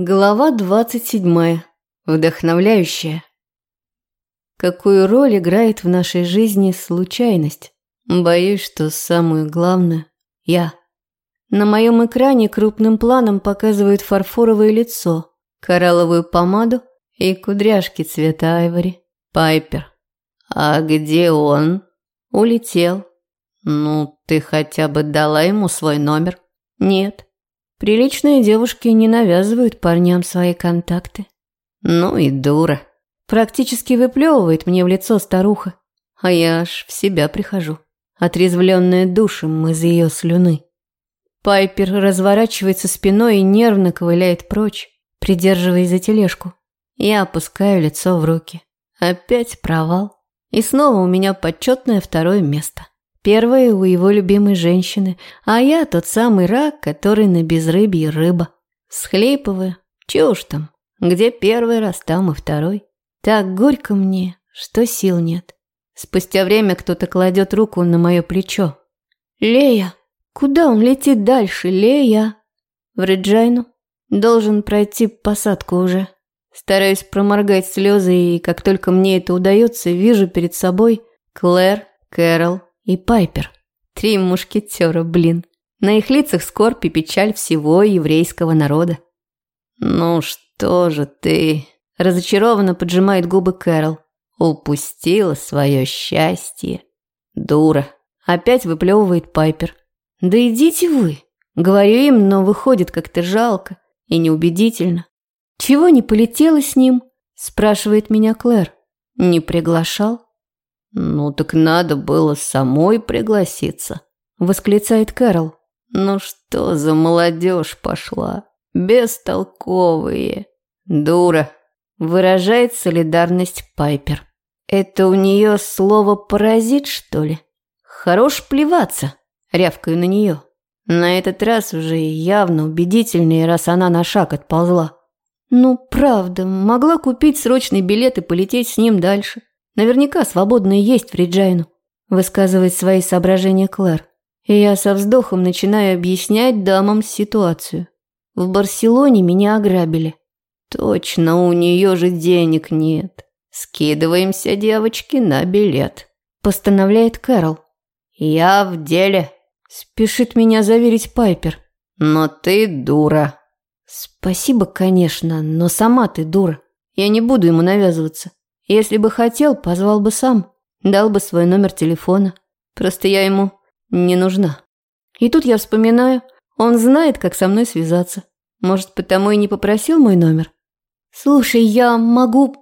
Глава 27. Вдохновляющая. Какую роль играет в нашей жизни случайность? Боюсь, что самую главную – я. На моем экране крупным планом показывают фарфоровое лицо, коралловую помаду и кудряшки цвета айвори. Пайпер. А где он? Улетел. Ну, ты хотя бы дала ему свой номер? Нет. Приличные девушки не навязывают парням свои контакты. Ну и дура. Практически выплевывает мне в лицо старуха. А я аж в себя прихожу, отрезвленная душем из ее слюны. Пайпер разворачивается спиной и нервно ковыляет прочь, придерживаясь за тележку. Я опускаю лицо в руки. Опять провал. И снова у меня почетное второе место. Первое у его любимой женщины, а я тот самый рак, который на безрыбье рыба. Схлипываю. Чушь там. Где первый раз, там и второй. Так горько мне, что сил нет. Спустя время кто-то кладет руку на мое плечо. «Лея! Куда он летит дальше, Лея?» «В Реджайну. Должен пройти посадку уже». Стараюсь проморгать слезы, и как только мне это удается, вижу перед собой Клэр, Кэрол, и Пайпер. Три мушкетера, блин. На их лицах скорбь и печаль всего еврейского народа. «Ну что же ты?» – разочарованно поджимает губы Кэрол. «Упустила свое счастье. Дура!» – опять выплевывает Пайпер. «Да идите вы!» – говорю им, но выходит как-то жалко и неубедительно. «Чего не полетела с ним?» – спрашивает меня Клэр. «Не приглашал?» «Ну так надо было самой пригласиться», – восклицает Кэрол. «Ну что за молодежь пошла? Бестолковые. Дура», – выражает солидарность Пайпер. «Это у нее слово «паразит», что ли?» «Хорош плеваться», – рявкаю на нее. На этот раз уже явно убедительнее, раз она на шаг отползла. Ну, правда, могла купить срочный билет и полететь с ним дальше. Наверняка свободные есть в Риджайну, высказывает свои соображения Клэр. И я со вздохом начинаю объяснять дамам ситуацию. В Барселоне меня ограбили. Точно, у нее же денег нет. Скидываемся, девочки, на билет. Постановляет Кэрол. Я в деле. Спешит меня заверить Пайпер. Но ты дура. Спасибо, конечно, но сама ты дура. Я не буду ему навязываться. Если бы хотел, позвал бы сам, дал бы свой номер телефона. Просто я ему не нужна. И тут я вспоминаю, он знает, как со мной связаться. Может, потому и не попросил мой номер? Слушай, я могу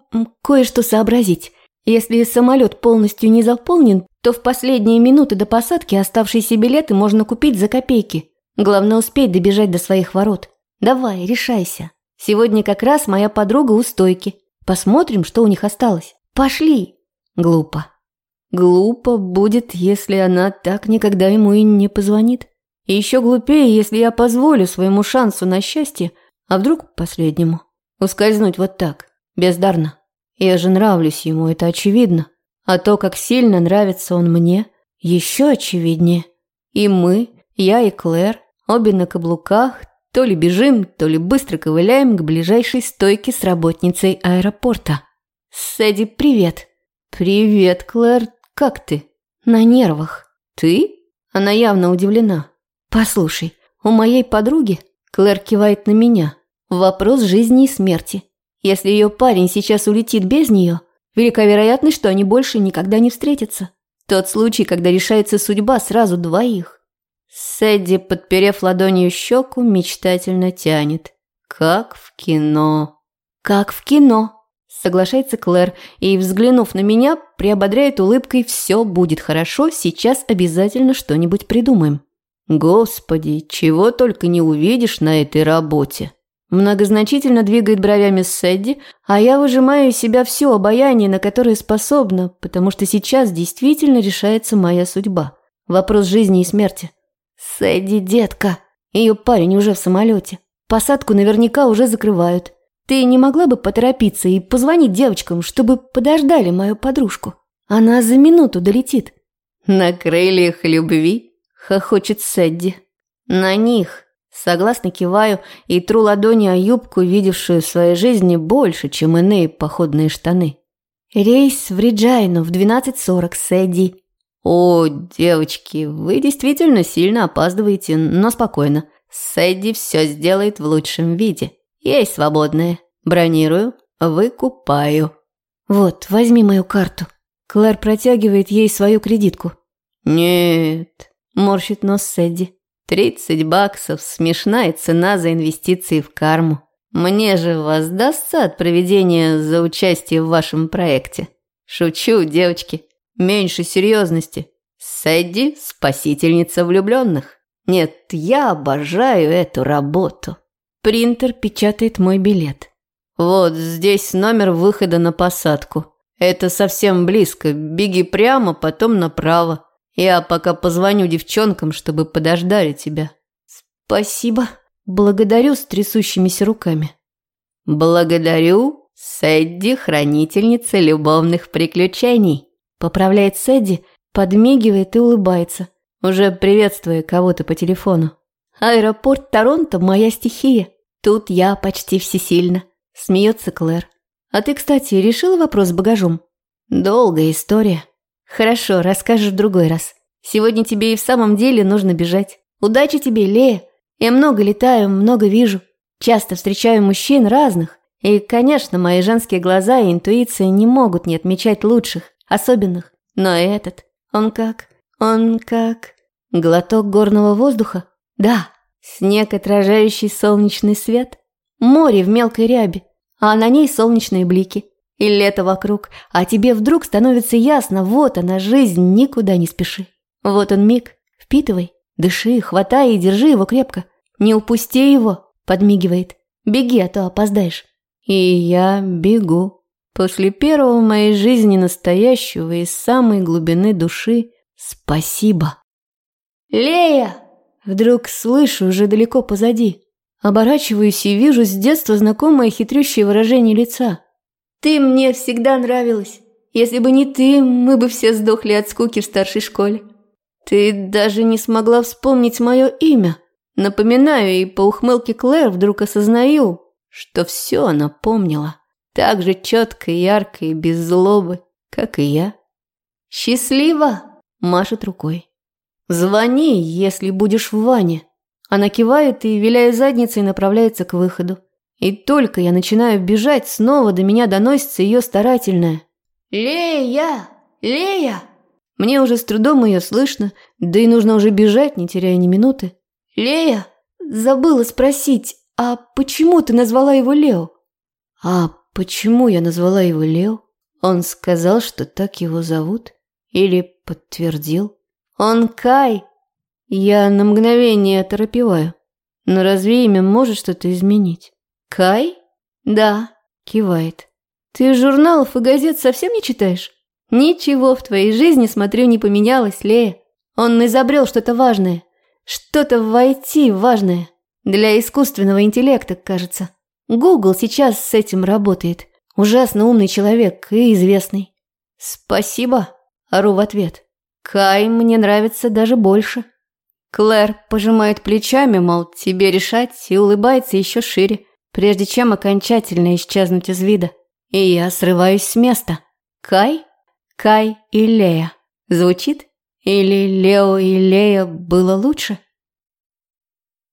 кое-что сообразить. Если самолет полностью не заполнен, то в последние минуты до посадки оставшиеся билеты можно купить за копейки. Главное успеть добежать до своих ворот. Давай, решайся. Сегодня как раз моя подруга у стойки. Посмотрим, что у них осталось. Пошли!» Глупо. Глупо будет, если она так никогда ему и не позвонит. И еще глупее, если я позволю своему шансу на счастье, а вдруг последнему, ускользнуть вот так, бездарно. Я же нравлюсь ему, это очевидно. А то, как сильно нравится он мне, еще очевиднее. И мы, я и Клэр, обе на каблуках, то ли бежим, то ли быстро ковыляем к ближайшей стойке с работницей аэропорта. «Сэдди, привет!» «Привет, Клэр, как ты?» «На нервах». «Ты?» Она явно удивлена. «Послушай, у моей подруги...» Клэр кивает на меня. «Вопрос жизни и смерти. Если ее парень сейчас улетит без нее, велика вероятность, что они больше никогда не встретятся. Тот случай, когда решается судьба сразу двоих. Сэдди, подперев ладонью щеку, мечтательно тянет. Как в кино. Как в кино, соглашается Клэр и, взглянув на меня, приободряет улыбкой «Все будет хорошо, сейчас обязательно что-нибудь придумаем». Господи, чего только не увидишь на этой работе. Многозначительно двигает бровями Сэдди, а я выжимаю из себя все обаяние, на которое способна, потому что сейчас действительно решается моя судьба. Вопрос жизни и смерти. «Сэдди, детка, ее парень уже в самолете. Посадку наверняка уже закрывают. Ты не могла бы поторопиться и позвонить девочкам, чтобы подождали мою подружку? Она за минуту долетит». «На крыльях любви?» – хохочет Сэдди. «На них», – Согласно киваю и тру ладони о юбку, видевшую в своей жизни больше, чем иные походные штаны. Рейс в Риджайну в 12.40 с Эдди. О, девочки, вы действительно сильно опаздываете, но спокойно. Сэдди все сделает в лучшем виде. Есть свободное. Бронирую, выкупаю. Вот, возьми мою карту. Клэр протягивает ей свою кредитку. Нет, морщит нос Сэдди. Тридцать баксов – смешная цена за инвестиции в карму. Мне же воздастся от проведения за участие в вашем проекте. Шучу, девочки. Меньше серьезности. Сэдди – спасительница влюбленных. Нет, я обожаю эту работу. Принтер печатает мой билет. Вот здесь номер выхода на посадку. Это совсем близко. Беги прямо, потом направо. Я пока позвоню девчонкам, чтобы подождали тебя. Спасибо. Благодарю с трясущимися руками. Благодарю, Сэдди, хранительница любовных приключений. Поправляет Сэдди, подмигивает и улыбается, уже приветствуя кого-то по телефону. Аэропорт Торонто – моя стихия. Тут я почти всесильна. Смеется Клэр. А ты, кстати, решила вопрос с багажом? Долгая история. Хорошо, расскажешь в другой раз. Сегодня тебе и в самом деле нужно бежать. Удачи тебе, Лея. Я много летаю, много вижу. Часто встречаю мужчин разных. И, конечно, мои женские глаза и интуиция не могут не отмечать лучших, особенных. Но этот, он как? Он как? Глоток горного воздуха? Да. Снег, отражающий солнечный свет. Море в мелкой ряби, а на ней солнечные блики и лето вокруг, а тебе вдруг становится ясно, вот она жизнь, никуда не спеши. Вот он миг, впитывай, дыши, хватай и держи его крепко. Не упусти его, подмигивает. Беги, а то опоздаешь. И я бегу. После первого в моей жизни настоящего из самой глубины души спасибо. «Лея!» Вдруг слышу уже далеко позади. Оборачиваюсь и вижу с детства знакомое хитрющее выражение лица – ты мне всегда нравилась. Если бы не ты, мы бы все сдохли от скуки в старшей школе. Ты даже не смогла вспомнить мое имя. Напоминаю, и по ухмылке Клэр вдруг осознаю, что все она помнила. Так же четко, ярко и без злобы, как и я. «Счастливо!» – машет рукой. «Звони, если будешь в ванне». Она кивает и, виляя задницей, направляется к выходу. И только я начинаю бежать, снова до меня доносится ее старательное. «Лея! Лея!» Мне уже с трудом ее слышно, да и нужно уже бежать, не теряя ни минуты. «Лея! Забыла спросить, а почему ты назвала его Лео?» «А почему я назвала его Лео?» Он сказал, что так его зовут? Или подтвердил? «Он Кай!» Я на мгновение оторопеваю. Но разве имя может что-то изменить? «Кай?» «Да», – кивает. «Ты журналов и газет совсем не читаешь?» «Ничего в твоей жизни, смотрю, не поменялось, Лея. Он изобрел что-то важное. Что-то в IT важное. Для искусственного интеллекта, кажется. Гугл сейчас с этим работает. Ужасно умный человек и известный». «Спасибо», – ору в ответ. «Кай мне нравится даже больше». Клэр пожимает плечами, мол, тебе решать, и улыбается еще шире прежде чем окончательно исчезнуть из вида. И я срываюсь с места. Кай? Кай и Лея. Звучит? Или Лео и Лея было лучше?